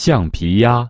橡皮鸭。